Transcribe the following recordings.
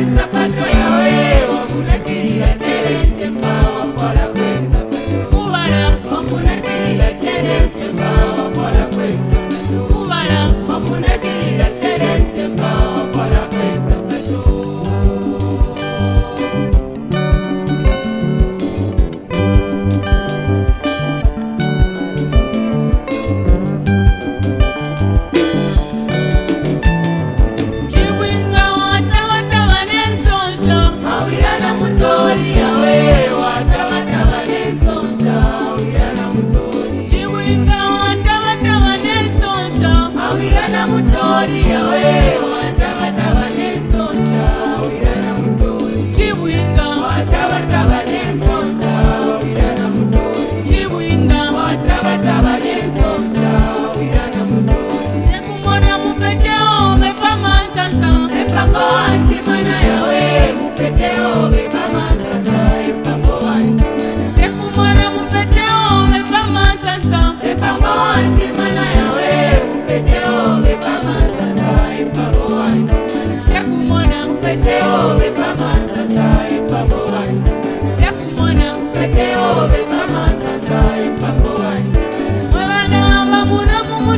Lights mudori yawe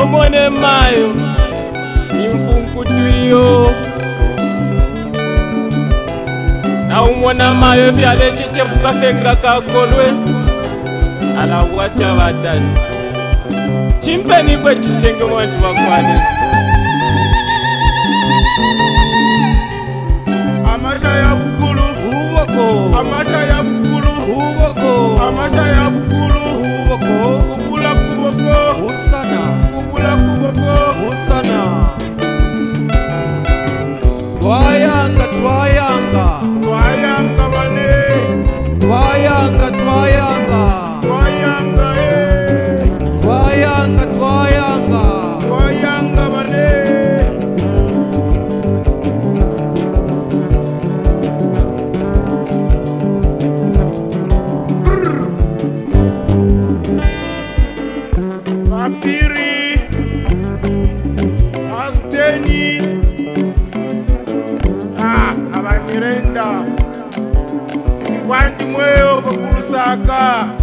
lomone mayo imfunkutwiyo naumona mayo efyala ecicefukafenga kakolwe alakwatya vatani chimpeni kwecitenge vantu vakwanisa amasa ya vukulu huvoko amasa ya vukulu huvoko amasa ya vukulu huvoko mweyo kokulusaaka